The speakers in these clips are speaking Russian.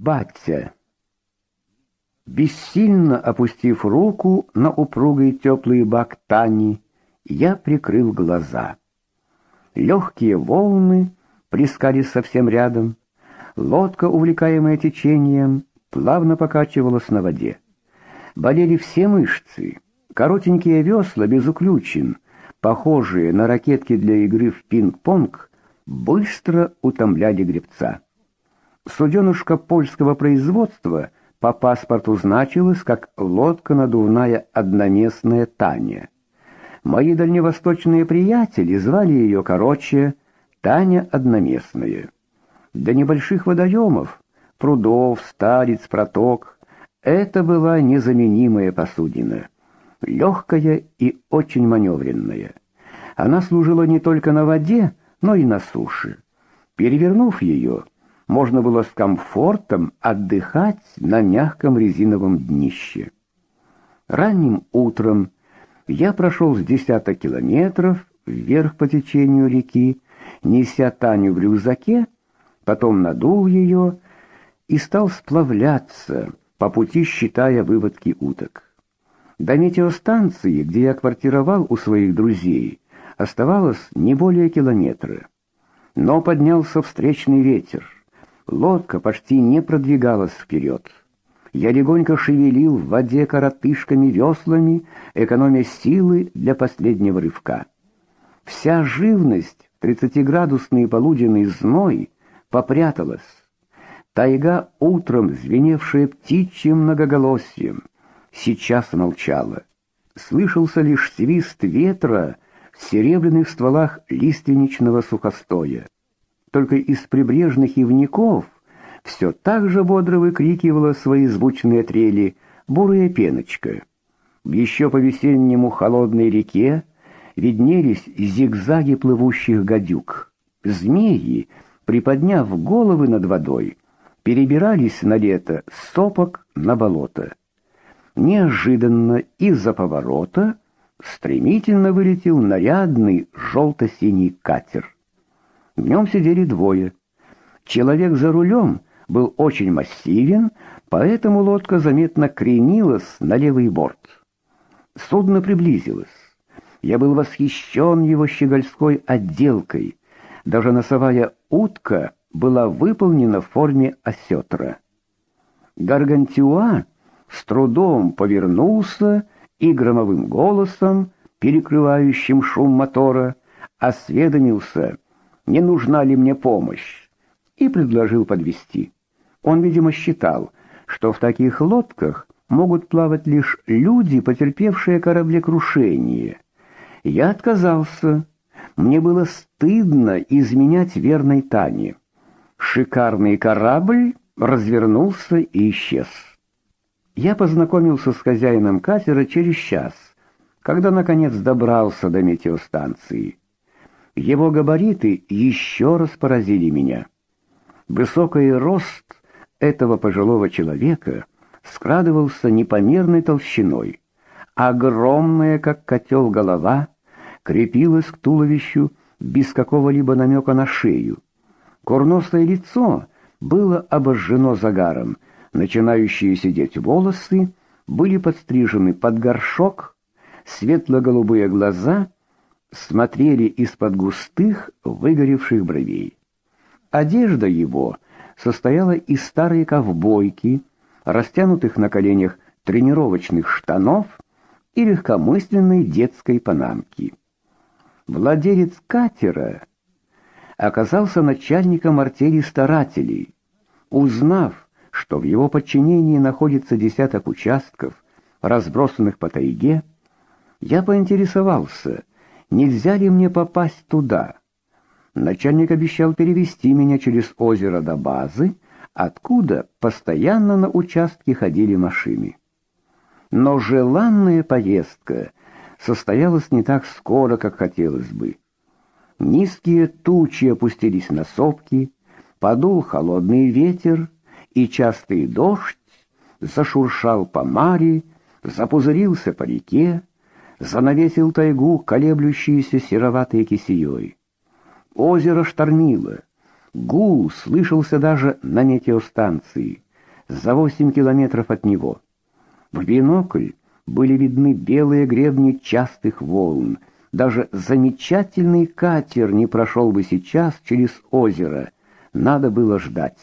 Батя. Бессильно опустив руку на упругий теплый бак Тани, я прикрыл глаза. Легкие волны плескались совсем рядом. Лодка, увлекаемая течением, плавно покачивалась на воде. Болели все мышцы. Коротенькие весла без уключин, похожие на ракетки для игры в пинг-понг, быстро утомляли гребца. Суденушка польского производства по паспорту значилась как лодка надувная одноместная Таня. Мои дальневосточные приятели звали ее короче Таня одноместная. До небольших водоемов, прудов, стариц, проток это была незаменимая посудина, легкая и очень маневренная. Она служила не только на воде, но и на суше. Перевернув ее, можно было с комфортом отдыхать на мягком резиновом днище. Ранним утром я прошел с десяток километров вверх по течению реки, неся Таню в рюкзаке, потом надул ее и стал сплавляться, по пути считая выводки уток. До метеостанции, где я квартировал у своих друзей, оставалось не более километра. Но поднялся встречный ветер. Лодка почти не продвигалась вперед. Я легонько шевелил в воде коротышками веслами, экономя силы для последнего рывка. Вся живность, тридцатиградусный полуденный зной, попряталась. Тайга, утром звеневшая птичьим многоголосием, сейчас молчала. Слышался лишь свист ветра в серебряных стволах лиственничного сухостоя. Только из прибрежных ивников все так же бодро выкрикивала свои звучные трели бурая пеночка. Еще по весеннему холодной реке виднелись зигзаги плывущих гадюк. Змеи, приподняв головы над водой, перебирались на лето с сопок на болото. Неожиданно из-за поворота стремительно вылетел нарядный желто-синий катер. В нем сидели двое. Человек за рулем был очень массивен, поэтому лодка заметно кренилась на левый борт. Судно приблизилось. Я был восхищен его щегольской отделкой. Даже носовая утка была выполнена в форме осетра. Гаргантюа с трудом повернулся и громовым голосом, перекрывающим шум мотора, осведомился — не нужна ли мне помощь, и предложил подвести. Он, видимо, считал, что в таких лодках могут плавать лишь люди, потерпевшие кораблекрушение. Я отказался. Мне было стыдно изменять верной Тане. Шикарный корабль развернулся и исчез. Я познакомился с хозяином катера через час, когда наконец добрался до метеостанции. Его габариты еще раз поразили меня. Высокий рост этого пожилого человека скрадывался непомерной толщиной. Огромная, как котел, голова крепилась к туловищу без какого-либо намека на шею. Курносое лицо было обожжено загаром, начинающие сидеть волосы были подстрижены под горшок, светло-голубые глаза — смотрели из-под густых, выгоревших бровей. Одежда его состояла из старой ковбойки, растянутых на коленях тренировочных штанов и легкомысленной детской панамки. Владелец катера оказался начальником артели старателей. Узнав, что в его подчинении находится десяток участков, разбросанных по тайге, я поинтересовался, нельзя ли мне попасть туда. Начальник обещал перевести меня через озеро до базы, откуда постоянно на участке ходили машины. Но желанная поездка состоялась не так скоро, как хотелось бы. Низкие тучи опустились на сопки, подул холодный ветер, и частый дождь зашуршал по маре, запузырился по реке, занавесил тайгу колеблющейся сероватой кисеей. Озеро штормило. Гул слышался даже на метеостанции. за восемь километров от него. В бинокль были видны белые гребни частых волн. Даже замечательный катер не прошел бы сейчас через озеро. Надо было ждать.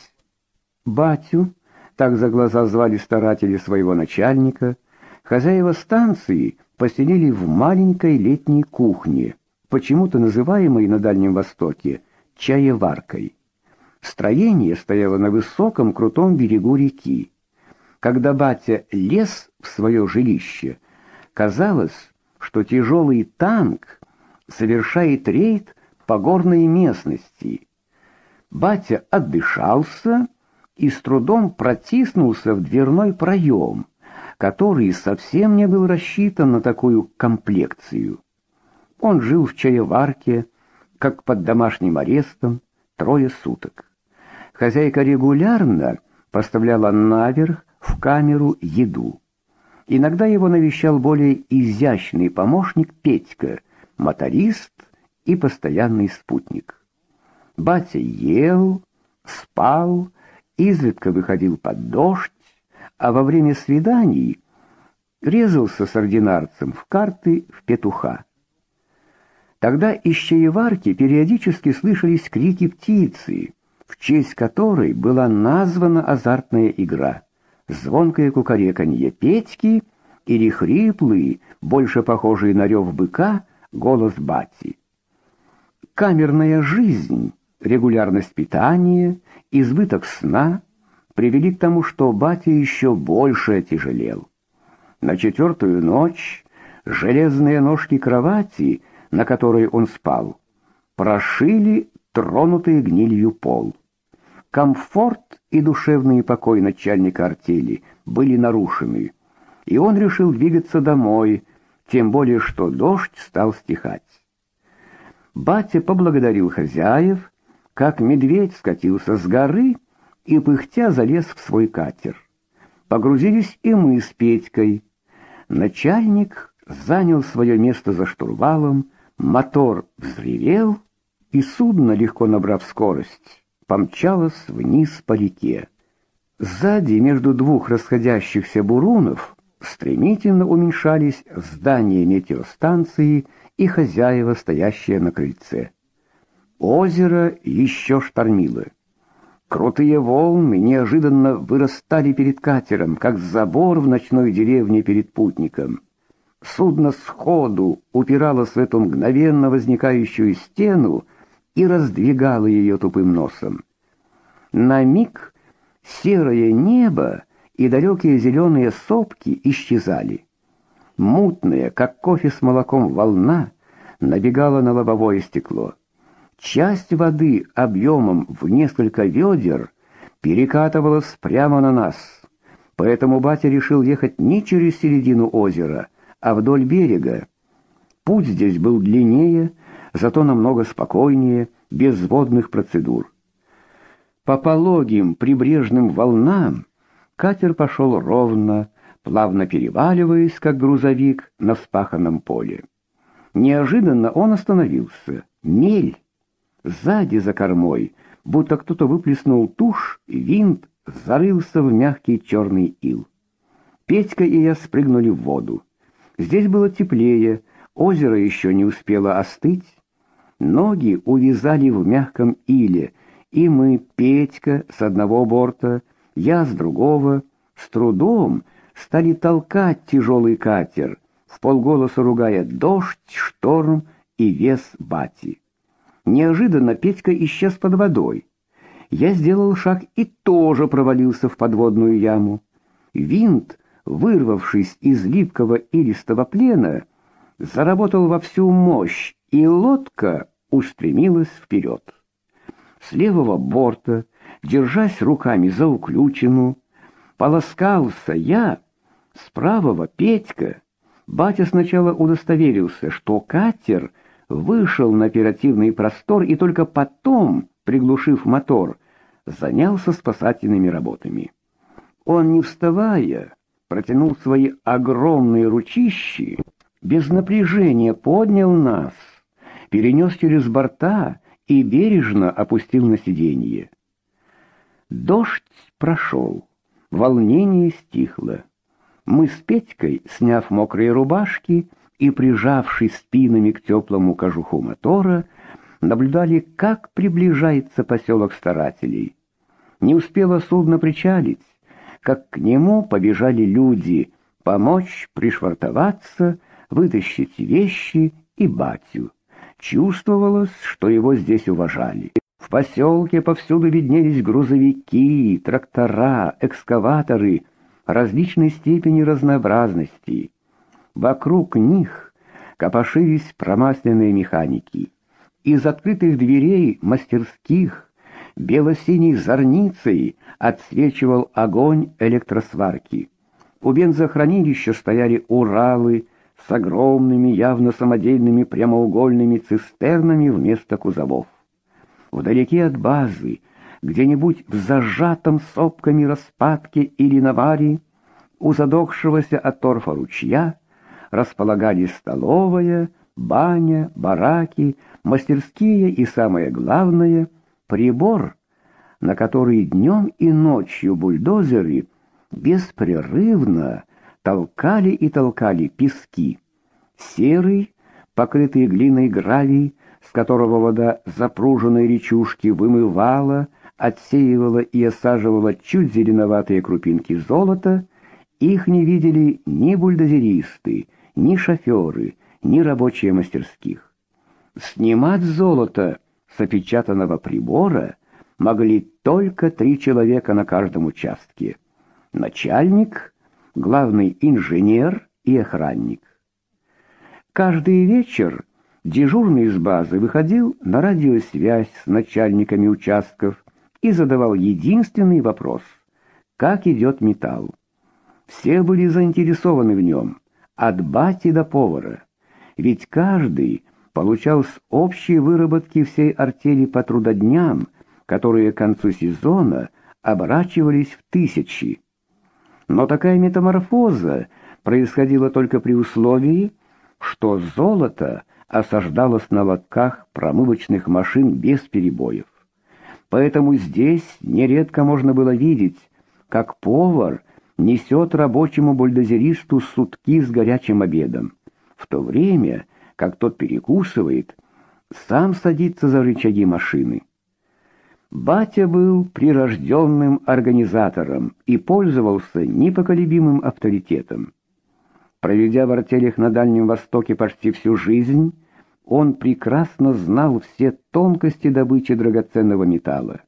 Батю, так за глаза звали старатели своего начальника, хозяева станции поселили в маленькой летней кухне, почему-то называемой на Дальнем Востоке чаеваркой. Строение стояло на высоком крутом берегу реки. Когда батя лез в свое жилище, казалось, что тяжелый танк совершает рейд по горной местности. Батя отдышался и с трудом протиснулся в дверной проем, который совсем не был рассчитан на такую комплекцию. Он жил в чаеварке, как под домашним арестом, трое суток. Хозяйка регулярно поставляла наверх в камеру еду. Иногда его навещал более изящный помощник Петька, моторист и постоянный спутник. Батя ел, спал, изредка выходил под дождь, а во время свиданий резался с ординарцем в карты в петуха. Тогда из чаеварки периодически слышались крики птицы, в честь которой была названа азартная игра звонкое кукареканье Петьки или хриплый, больше похожий на рев быка, голос бати. Камерная жизнь, регулярность питания, избыток сна привели к тому, что батя еще больше отяжелел. На четвертую ночь железные ножки кровати, на которой он спал, прошили тронутый гнилью пол. Комфорт и душевный покой начальника артели были нарушены, и он решил двигаться домой, тем более что дождь стал стихать. Батя поблагодарил хозяев, как медведь скатился с горы и пыхтя залез в свой катер. Погрузились и мы с Петькой. Начальник занял свое место за штурвалом, мотор взревел, и судно, легко набрав скорость, помчалась вниз по реке. Сзади, между двух расходящихся бурунов, стремительно уменьшались здания метеостанции и хозяева, стоящие на крыльце. Озеро еще штормило. Крутые волны неожиданно вырастали перед катером, как забор в ночной деревне перед путником. Судно сходу упиралось в эту мгновенно возникающую стену, и раздвигала ее тупым носом. На миг серое небо и далекие зеленые сопки исчезали. Мутная, как кофе с молоком, волна набегала на лобовое стекло. Часть воды объемом в несколько ведер перекатывалась прямо на нас. Поэтому батя решил ехать не через середину озера, а вдоль берега. Путь здесь был длиннее, зато намного спокойнее, без водных процедур. По пологим прибрежным волнам катер пошел ровно, плавно переваливаясь, как грузовик на вспаханном поле. Неожиданно он остановился. Мель! Сзади за кормой, будто кто-то выплеснул тушь, винт зарылся в мягкий черный ил. Петька и я спрыгнули в воду. Здесь было теплее, озеро еще не успело остыть, Ноги увязали в мягком иле, и мы, Петька с одного борта, я с другого, с трудом стали толкать тяжелый катер, в полголоса ругая дождь, шторм и вес бати. Неожиданно Петька исчез под водой. Я сделал шаг и тоже провалился в подводную яму. Винт, вырвавшись из липкого илистого плена, заработал во всю мощь, и лодка устремилась вперед. С левого борта, держась руками за уключину, полоскался я, с правого Петька. Батя сначала удостоверился, что катер вышел на оперативный простор и только потом, приглушив мотор, занялся спасательными работами. Он, не вставая, протянул свои огромные ручищи, без напряжения поднял нас — перенес через борта и бережно опустил на сиденье. Дождь прошел. Волнение стихло. Мы с Петькой, сняв мокрые рубашки и прижавшись спинами к теплому кожуху мотора, наблюдали, как приближается поселок старателей. Не успело судно причалить, как к нему побежали люди помочь пришвартоваться, вытащить вещи и батю. Чувствовалось, что его здесь уважали. В поселке повсюду виднелись грузовики, трактора, экскаваторы различной степени разнообразности. Вокруг них копошились промасленные механики. Из открытых дверей мастерских бело-синей зорницей отсвечивал огонь электросварки. У бензохранилища стояли Уралы с огромными, явно самодельными прямоугольными цистернами вместо кузовов. Вдалеке от базы, где-нибудь в зажатом сопками распадке или наваре, у задохшегося от торфа ручья, располагались столовая, баня, бараки, мастерские и, самое главное, прибор, на который днем и ночью бульдозеры беспрерывно толкали и толкали пески. Серый, покрытый глиной гравий, с которого вода запруженной речушки вымывала, отсеивала и осаживала чуть зеленоватые крупинки золота, их не видели ни бульдозеристы, ни шоферы, ни рабочие мастерских. Снимать золото с опечатанного прибора могли только три человека на каждом участке. Начальник, главный инженер и охранник. Каждый вечер Дежурный из базы выходил на радиосвязь с начальниками участков и задавал единственный вопрос: как идет металл. Все были заинтересованы в нем, от бати до повара, ведь каждый получал с общей выработки всей артели по трудодням, которые к концу сезона оборачивались в тысячи. Но такая метаморфоза происходила только при условии, что золото осаждалось на лотках промывочных машин без перебоев. Поэтому здесь нередко можно было видеть, как повар несет рабочему бульдозеристу сутки с горячим обедом, в то время как тот перекусывает, сам садится за рычаги машины. Батя был прирожденным организатором и пользовался непоколебимым авторитетом. Проведя в артелях на Дальнем Востоке почти всю жизнь, он прекрасно знал все тонкости добычи драгоценного металла.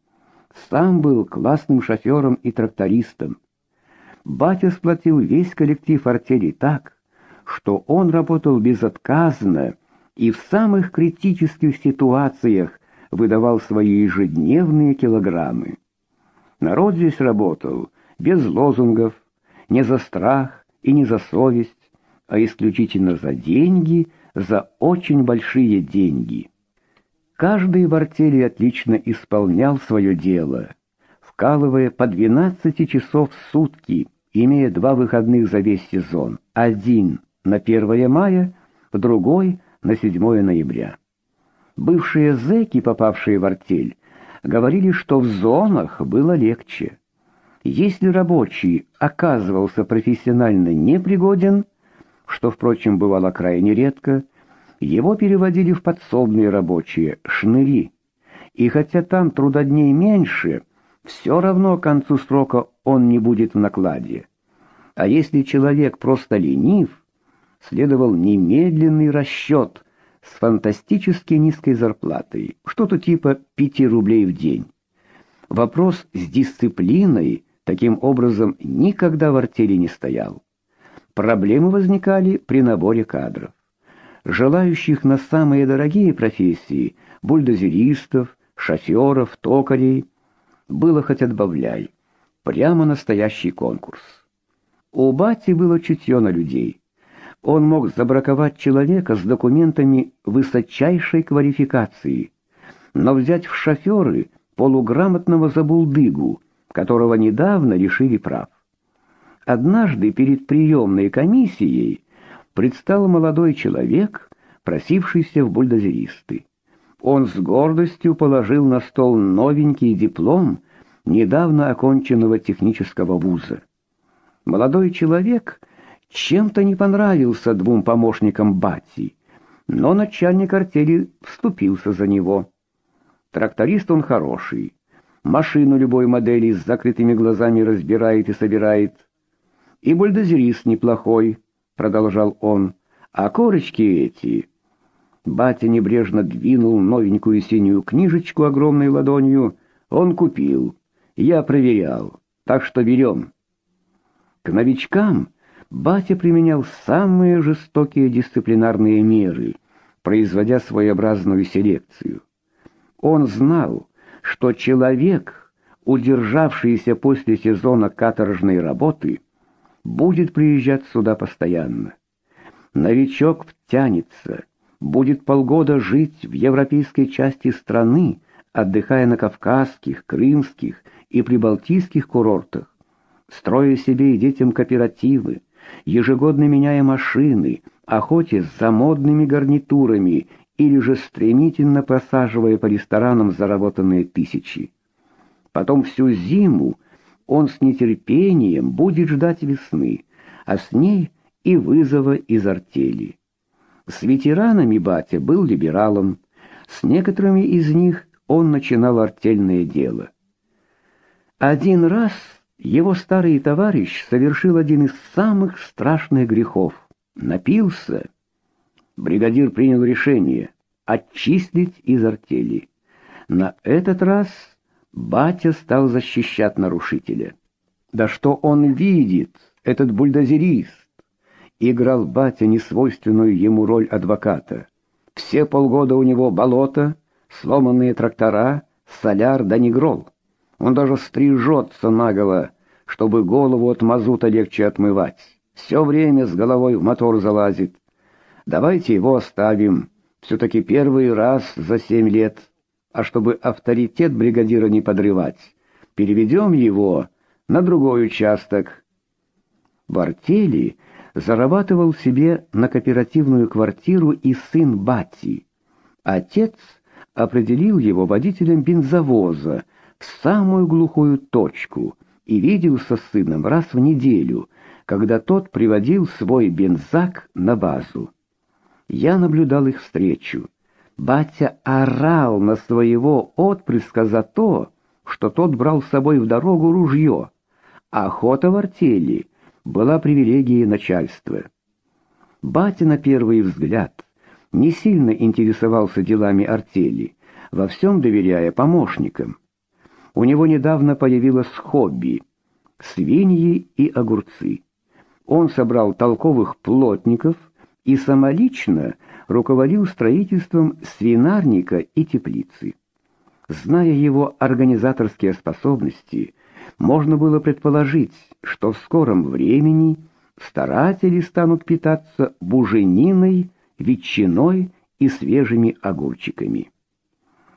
Сам был классным шофером и трактористом. Батя сплотил весь коллектив артели так, что он работал безотказно и в самых критических ситуациях выдавал свои ежедневные килограммы. Народ здесь работал без лозунгов, не за страх и не за совесть, а исключительно за деньги, за очень большие деньги. Каждый в артели отлично исполнял свое дело, вкалывая по 12 часов в сутки, имея два выходных за весь сезон, один на 1 мая, другой на 7 ноября. Бывшие зэки, попавшие в артель, говорили, что в зонах было легче. Если рабочий оказывался профессионально непригоден, что, впрочем, бывало крайне редко, его переводили в подсобные рабочие, шныри. И хотя там трудодней меньше, все равно к концу срока он не будет в накладе. А если человек просто ленив, следовал немедленный расчет с фантастически низкой зарплатой, что-то типа пяти рублей в день. Вопрос с дисциплиной таким образом никогда в артели не стоял. Проблемы возникали при наборе кадров. Желающих на самые дорогие профессии бульдозеристов, шоферов, токарей было хоть отбавляй. Прямо настоящий конкурс. У бати было чутье на людей. Он мог забраковать человека с документами высочайшей квалификации, но взять в шоферы полуграмотного забулдыгу, которого недавно лишили прав. Однажды перед приемной комиссией предстал молодой человек, просившийся в бульдозеристы. Он с гордостью положил на стол новенький диплом, недавно оконченного технического вуза. Молодой человек чем-то не понравился двум помощникам Бати, но начальник артели вступился за него. Тракторист он хороший, машину любой модели с закрытыми глазами разбирает и собирает. И бульдозерист неплохой, продолжал он. А корочки эти Батя небрежно двинул новенькую синюю книжечку огромной ладонью. Он купил. Я проверял. Так что берем. К новичкам батя применял самые жестокие дисциплинарные меры, производя своеобразную селекцию. Он знал, что человек, удержавшийся после сезона каторжной работы, будет приезжать сюда постоянно. Новичок втянется, будет полгода жить в европейской части страны, отдыхая на кавказских, крымских и прибалтийских курортах, строя себе и детям кооперативы, ежегодно меняя машины, охотясь за модными гарнитурами или же стремительно просаживая по ресторанам заработанные тысячи. Потом всю зиму он с нетерпением будет ждать весны, а с ней и вызова из артели. С ветеранами батя был либералом, с некоторыми из них он начинал артельное дело. Один раз его старый товарищ совершил один из самых страшных грехов. Напился. Бригадир принял решение отчислить из артели. На этот раз батя стал защищать нарушителя. Да что он видит, этот бульдозерист? играл батя несвойственную ему роль адвоката. Все полгода у него болото, сломанные трактора, соляр да негрол. Он даже стрижется наголо, чтобы голову от мазута легче отмывать. Все время с головой в мотор залазит. Давайте его оставим. Все-таки первый раз за семь лет. А чтобы авторитет бригадира не подрывать, переведем его на другой участок. В зарабатывал себе на кооперативную квартиру и сын Бати. Отец определил его водителем бензовоза в самую глухую точку и виделся с сыном раз в неделю, когда тот приводил свой бензак на базу. Я наблюдал их встречу. Батя орал на своего отпрыска за то, что тот брал с собой в дорогу ружье. Охота в артели — была привилегией начальства. Батя на первый взгляд не сильно интересовался делами артели, во всем доверяя помощникам. У него недавно появилось хобби — свиньи и огурцы. Он собрал толковых плотников и самолично руководил строительством свинарника и теплицы. Зная его организаторские способности, можно было предположить, что в скором времени старатели станут питаться бужениной, ветчиной и свежими огурчиками.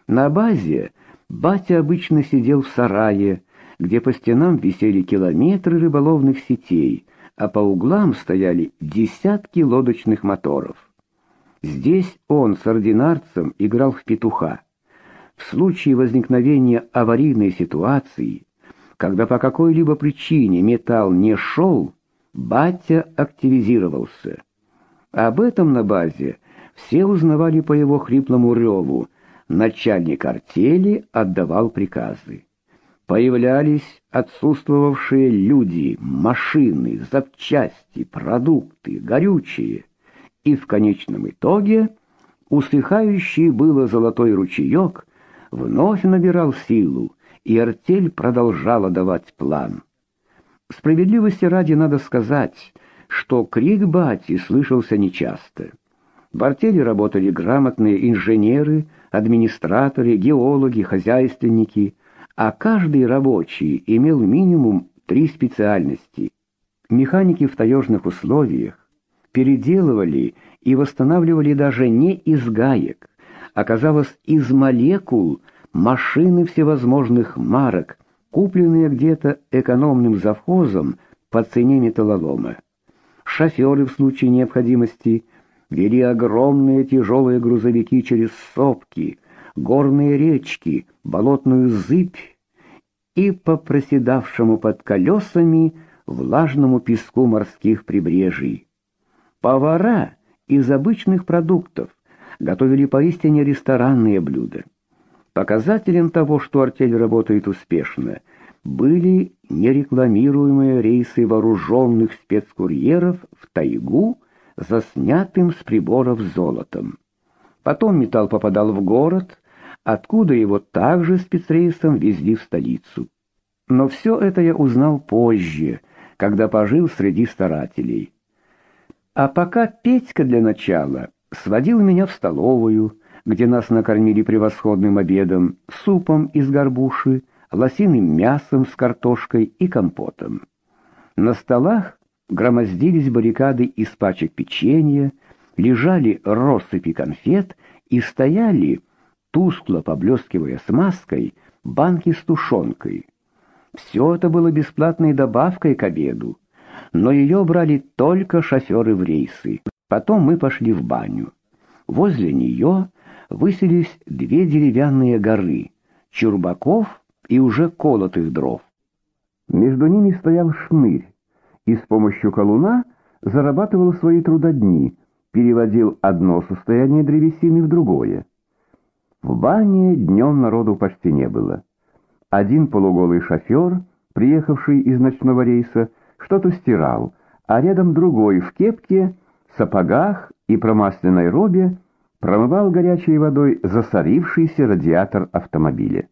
На базе батя обычно сидел в сарае, где по стенам висели километры рыболовных сетей, а по углам стояли десятки лодочных моторов. Здесь он с ординарцем играл в петуха. В случае возникновения аварийной ситуации когда по какой-либо причине металл не шел, батя активизировался. Об этом на базе все узнавали по его хриплому реву. Начальник артели отдавал приказы. Появлялись отсутствовавшие люди, машины, запчасти, продукты, горючее. И в конечном итоге усыхающий было золотой ручеек вновь набирал силу, и артель продолжала давать план. Справедливости ради надо сказать, что крик бати слышался нечасто. В артели работали грамотные инженеры, администраторы, геологи, хозяйственники, а каждый рабочий имел минимум три специальности. Механики в таежных условиях переделывали и восстанавливали даже не из гаек, оказалось из молекул, машины всевозможных марок, купленные где-то экономным завхозом по цене металлолома. Шоферы в случае необходимости вели огромные тяжелые грузовики через сопки, горные речки, болотную зыбь и по проседавшему под колесами влажному песку морских прибрежий. Повара из обычных продуктов готовили поистине ресторанные блюда. Показателем того, что артель работает успешно, были нерекламируемые рейсы вооруженных спецкурьеров в тайгу за снятым с приборов золотом. Потом металл попадал в город, откуда его также спецрейсом везли в столицу. Но все это я узнал позже, когда пожил среди старателей. А пока Петька для начала сводил меня в столовую, где нас накормили превосходным обедом, супом из горбуши, лосиным мясом с картошкой и компотом. На столах громоздились баррикады из пачек печенья, лежали россыпи конфет и стояли, тускло поблескивая смазкой, банки с тушенкой. Все это было бесплатной добавкой к обеду, но ее брали только шоферы в рейсы. Потом мы пошли в баню. Возле нее высились две деревянные горы, чурбаков и уже колотых дров. Между ними стоял шнырь, и с помощью колуна зарабатывал свои трудодни, переводил одно состояние древесины в другое. В бане днем народу почти не было. Один полуголый шофер, приехавший из ночного рейса, что-то стирал, а рядом другой в кепке, сапогах и промасленной робе промывал горячей водой засорившийся радиатор автомобиля.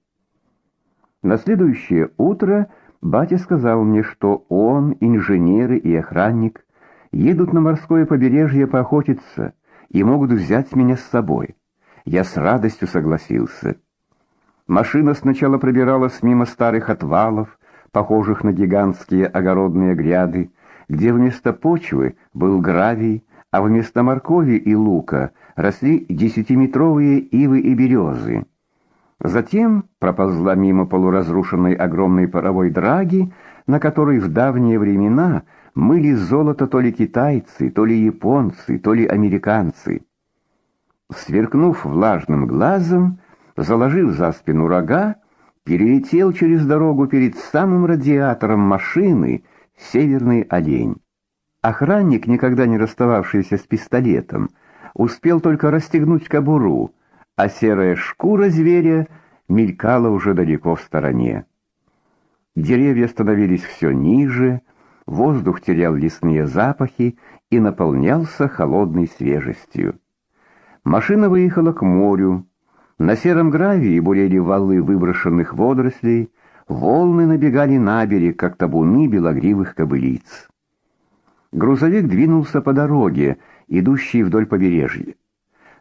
На следующее утро батя сказал мне, что он, инженеры и охранник едут на морское побережье поохотиться и могут взять меня с собой. Я с радостью согласился. Машина сначала пробиралась мимо старых отвалов, похожих на гигантские огородные гряды, где вместо почвы был гравий, а вместо моркови и лука росли десятиметровые ивы и березы. Затем проползла мимо полуразрушенной огромной паровой драги, на которой в давние времена мыли золото то ли китайцы, то ли японцы, то ли американцы. Сверкнув влажным глазом, заложив за спину рога, перелетел через дорогу перед самым радиатором машины северный олень. Охранник, никогда не расстававшийся с пистолетом, успел только расстегнуть кобуру, а серая шкура зверя мелькала уже далеко в стороне. Деревья становились все ниже, воздух терял лесные запахи и наполнялся холодной свежестью. Машина выехала к морю. На сером гравии бурели валы выброшенных водорослей, волны набегали на берег, как табуны белогривых кобылиц. Грузовик двинулся по дороге, идущей вдоль побережья.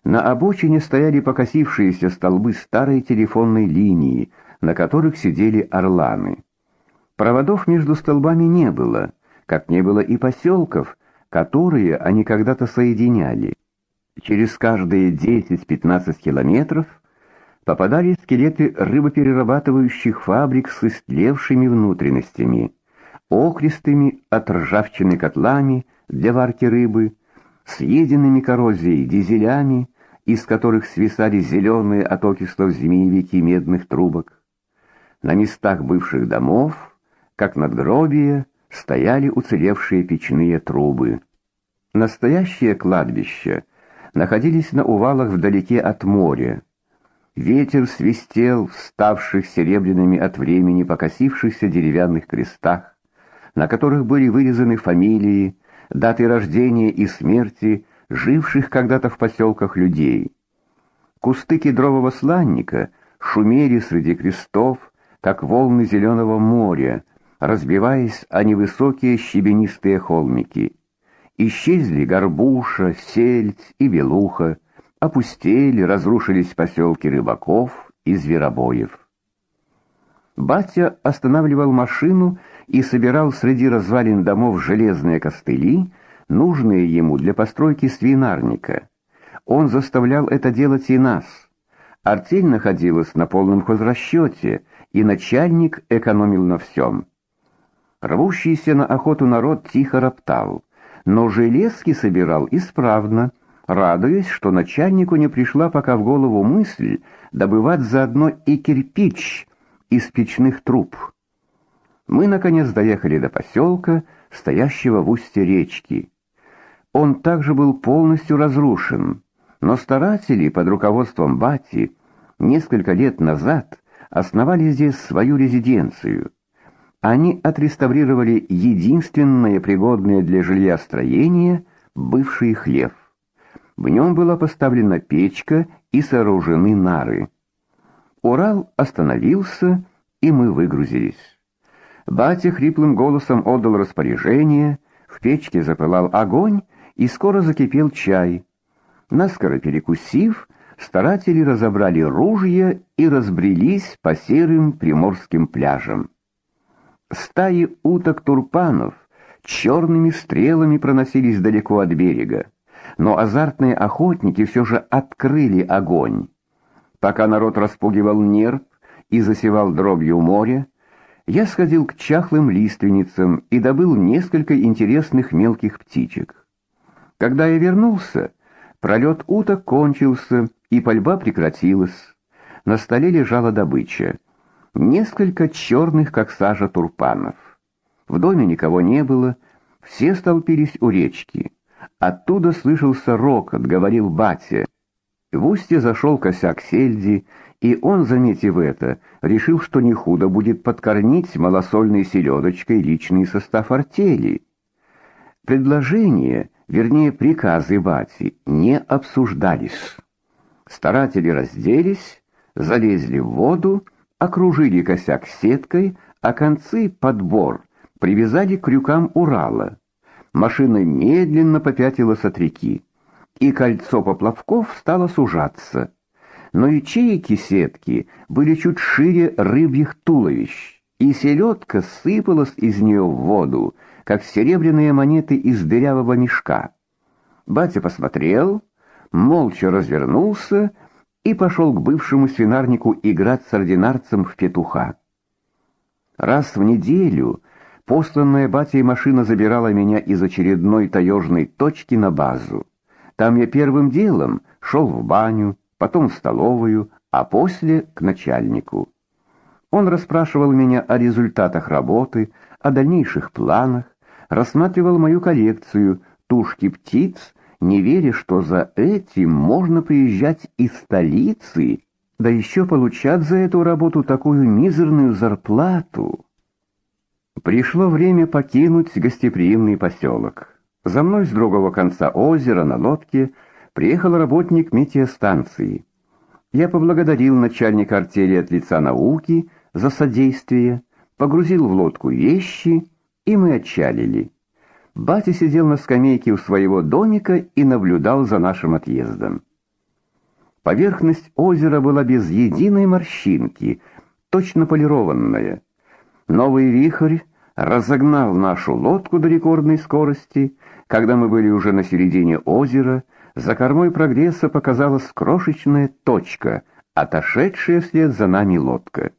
На обочине стояли покосившиеся столбы старой телефонной линии, на которых сидели орланы. Проводов между столбами не было, как не было и поселков, которые они когда-то соединяли. Через каждые 10-15 километров попадали скелеты рыбоперерабатывающих фабрик с истлевшими внутренностями, окристыми от ржавчины котлами для варки рыбы, съеденными коррозией дизелями, из которых свисали зеленые от окислов змеевики медных трубок. На местах бывших домов, как надгробия, стояли уцелевшие печные трубы. Настоящее кладбище — находились на увалах вдалеке от моря. Ветер свистел в ставших серебряными от времени покосившихся деревянных крестах, на которых были вырезаны фамилии, даты рождения и смерти живших когда-то в поселках людей. Кусты кедрового сланника шумели среди крестов, как волны зеленого моря, разбиваясь о невысокие щебенистые холмики. Исчезли горбуша, сельдь и белуха, опустели, разрушились поселки рыбаков и зверобоев. Батя останавливал машину и собирал среди развалин домов железные костыли, нужные ему для постройки свинарника. Он заставлял это делать и нас. Артель находилась на полном хозрасчете, и начальник экономил на всем. Рвущийся на охоту народ тихо роптал но железки собирал исправно, радуясь, что начальнику не пришла пока в голову мысль добывать заодно и кирпич из печных труб. Мы, наконец, доехали до поселка, стоящего в устье речки. Он также был полностью разрушен, но старатели под руководством Бати несколько лет назад основали здесь свою резиденцию. Они отреставрировали единственное пригодное для жилья строение — бывший хлев. В нем была поставлена печка и сооружены нары. Урал остановился, и мы выгрузились. Батя хриплым голосом отдал распоряжение, в печке запылал огонь, и скоро закипел чай. Наскоро перекусив, старатели разобрали ружья и разбрелись по серым приморским пляжам. Стаи уток-турпанов черными стрелами проносились далеко от берега, но азартные охотники все же открыли огонь. Пока народ распугивал нерв и засевал дробью море, я сходил к чахлым лиственницам и добыл несколько интересных мелких птичек. Когда я вернулся, пролет уток кончился, и пальба прекратилась. На столе лежала добыча. Несколько черных, как сажа, турпанов. В доме никого не было, все столпились у речки. Оттуда слышался рокот, говорил батя. В устье зашел косяк сельди, и он, заметив это, решил, что не худо будет подкормить малосольной селедочкой личный состав артели. Предложение, вернее приказы Бати, не обсуждались. Старатели разделись, залезли в воду, окружили косяк сеткой, а концы подбор привязали к крюкам Урала. Машина медленно попятилась от реки, и кольцо поплавков стало сужаться но ячейки сетки были чуть шире рыбьих туловищ, и селедка сыпалась из нее в воду, как серебряные монеты из дырявого мешка. Батя посмотрел, молча развернулся и пошел к бывшему свинарнику играть с ординарцем в петуха. Раз в неделю посланная батей машина забирала меня из очередной таежной точки на базу. Там я первым делом шел в баню, потом в столовую, а после к начальнику. Он расспрашивал меня о результатах работы, о дальнейших планах, рассматривал мою коллекцию тушки птиц, не веря, что за этим можно приезжать из столицы, да еще получать за эту работу такую мизерную зарплату. Пришло время покинуть гостеприимный поселок. За мной с другого конца озера на лодке приехал работник метеостанции. Я поблагодарил начальника артели от лица науки за содействие, погрузил в лодку вещи, и мы отчалили. Батя сидел на скамейке у своего домика и наблюдал за нашим отъездом. Поверхность озера была без единой морщинки, точно полированная. Новый вихрь разогнал нашу лодку до рекордной скорости, когда мы были уже на середине озера, за кормой прогресса показалась крошечная точка, отошедшая вслед за нами лодка.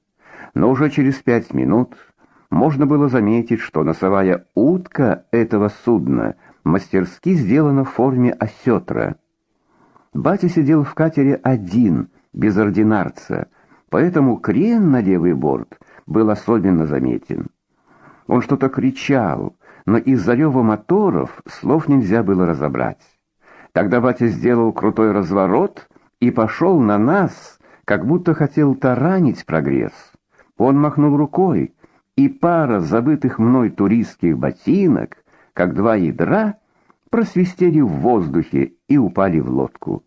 Но уже через пять минут можно было заметить, что носовая утка этого судна мастерски сделана в форме осетра. Батя сидел в катере один, без ординарца, поэтому крен на левый борт был особенно заметен. Он что-то кричал, но из-за рева моторов слов нельзя было разобрать. Тогда батя сделал крутой разворот и пошел на нас, как будто хотел таранить прогресс. Он махнул рукой, и пара забытых мной туристских ботинок, как два ядра, просвистели в воздухе и упали в лодку.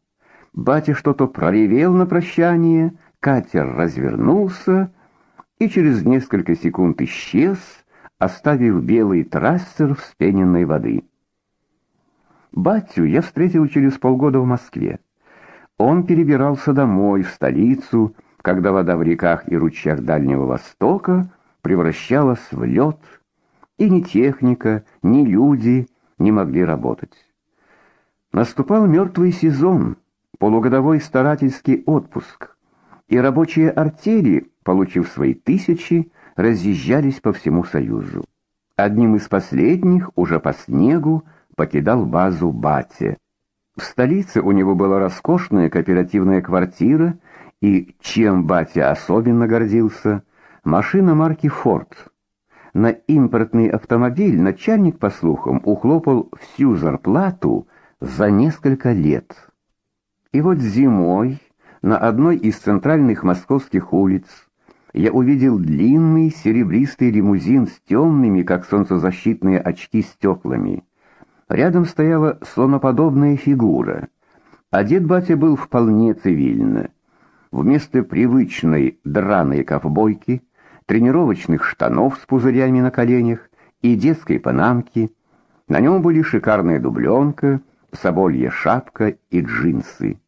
Батя что-то проревел на прощание, катер развернулся и через несколько секунд исчез, оставив белый трассер вспененной воды. Батю я встретил через полгода в Москве. Он перебирался домой, в столицу, когда вода в реках и ручьях Дальнего Востока превращалась в лед, и ни техника, ни люди не могли работать. Наступал мертвый сезон, полугодовой старательский отпуск, и рабочие артели, получив свои тысячи, разъезжались по всему Союзу. Одним из последних, уже по снегу, покидал базу Бати. В столице у него была роскошная кооперативная квартира, и чем Батя особенно гордился, машина марки Ford. На импортный автомобиль начальник, по слухам, ухлопал всю зарплату за несколько лет. И вот зимой на одной из центральных московских улиц я увидел длинный серебристый лимузин с темными, как солнцезащитные очки, стеклами. Рядом стояла слоноподобная фигура. Одет батя был вполне цивильно. Вместо привычной драной ковбойки, тренировочных штанов с пузырями на коленях и детской панамки, на нем были шикарная дубленка, соболья шапка и джинсы.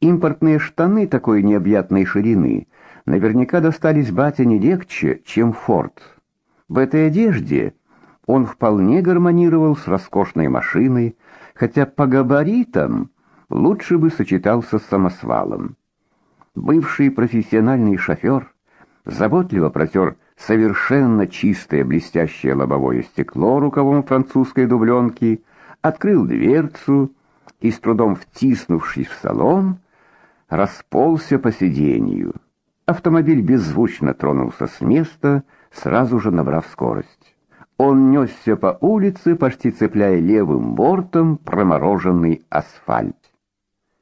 Импортные штаны такой необъятной ширины наверняка достались бате не легче, чем Форд. В этой одежде он вполне гармонировал с роскошной машиной, хотя по габаритам лучше бы сочетался с самосвалом. Бывший профессиональный шофер заботливо протер совершенно чистое блестящее лобовое стекло рукавом французской дубленки, открыл дверцу и, с трудом втиснувшись в салон, расползся по сиденью. Автомобиль беззвучно тронулся с места, сразу же набрав скорость. Он несся по улице, почти цепляя левым бортом промороженный асфальт.